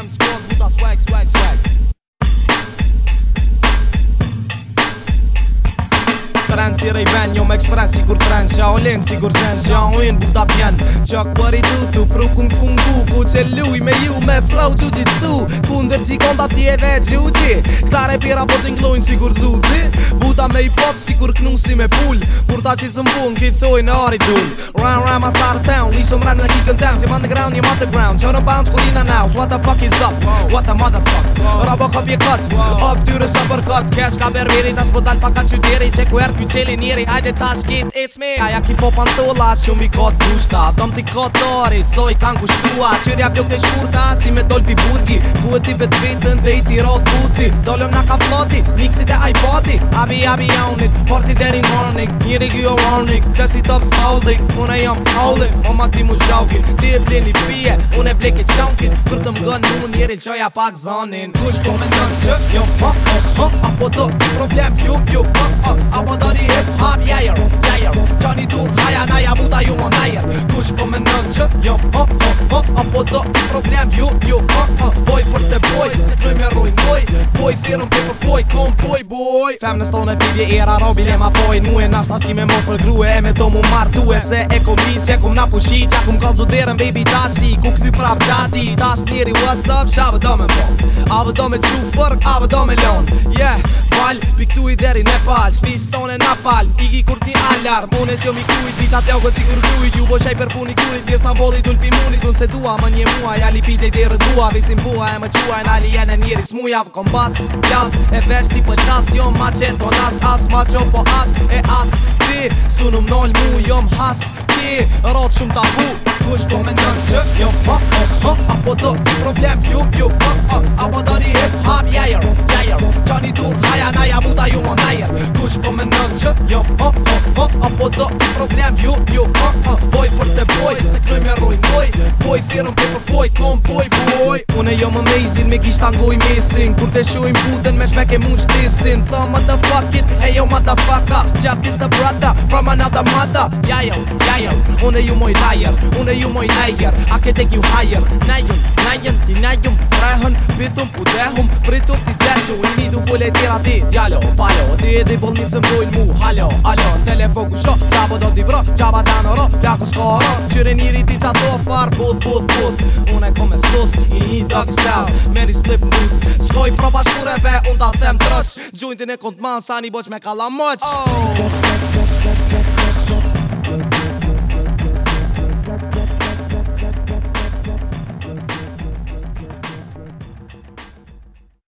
jam zgon Buta swag, swag, swag Trend si Ray-Ban Jo m'express si kur trend Sha o link si kur zen Sha o in buta pjen Qak bëri du du Pru kun kun gu Ku qe luj me ju Me flow ju jitsu Ku ndër gjikon da pti e veç ju gji Këta repira po t'ingluin si kur zuti Buta me i pop si kur knu si me pull Kur ta qizë mbun Ki thoi në ari dull Run run ma sartem Ram në kikën tem, si më në ground, një më të ground Që në bounce, në what the fuck is up What the mother fuck, robo kop i kët Hop dyre së për kët, ka berberi tas po dalë pa ka qyderi, që ku erë kjo qeli njeri Ajde ta skit, it's me Aja ki po pantola, që mi kët busta dom t'i kët dori, so i kanë kushtua Qërja vjok de shkurta, si me dolpi burgi Ku e ti vetë vetën, dhe i ti rot buti Dolëm na ka floti, mix Forti, abi abi on it Forti deri morning, njëri kjo warning Kësi top smalling, unë e jam calling O ma ti mu shaukin, ti e bleni pije Unë e bleki qaukin, kur të mgën mu qoja pak zonin Kush po me tëm që kjo ma, ma, ma Apo do ki problem kjo, kjo, ma, ma Apo do di hip hop, jajer, jajer Qani dur, haja, naja, buta ju ma najer Kush po me tëm që kjo ma, ma, ma Apo do ki problem kjo, kjo, ma, ma Boy for the boy, se me rojnë boy Boy, thirëm, boy, kompi Fem në e pibje i era robin e ma fojn Mu e nash me mok për grue e me tomu martu e se E kom rinë që e kom na pushi që akum kallë zu derën baby tashi Ku këthy prap qati tash tiri what's up Shabë do me mbog, abë do me qru fërk, abë do me lon Yeah, mal Piktu i deri Nepal Spis tonë e Napal Iki kur ti alarm Mune es jo mi kujt Vica të augët si kur kujt Ju bëshaj për funi kurit Dirë sa mbodhi p'i munit Unë se dua më një mua Jali pite i derë dua Visim bua e më qua E nali jene njeri smuja Vë bas Jas E vesh ti për qas Jo ma që do nas As ma qo po as E as Ti Su në mnol mu Jo m has Ti Rot shumë tabu Kush po me nëm që Jo po po buta ju më najer Kush po me nënë që jo ho ho ho Apo do i problem ju ju ho ho Boj për të boj se këtoj me rojnë boj Boj thirëm për për boj kom boj boj Une jo më mejzin me gisht angoj mesin Kur të shuim buten me shmek e mund shtisin The më të fuck it e jo më të fucka Qa të brata from another mother Yeah, yeah, yeah, yeah Unë e ju moj liar, unë e ju moj liar A ke tek you higher Nejëm, nejëm, ti nejëm Prehën, vitëm, pudehëm Pritëm, ti deshu I midu vule tira di Djalo, palo, ti edhi bol një zëm dojnë mu Halo, halo, në telefoku sho Qabo do di bro, qaba ta në ro Plako s'ko ro Qyre njëri ti qato far Buth, buth, buth Unë e sus I një dog style Meri slip news Shkoj pro bashkureve Unë ta them troq Gjujnë ti në kont man me kalamoq oh. da, da.